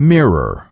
Mirror.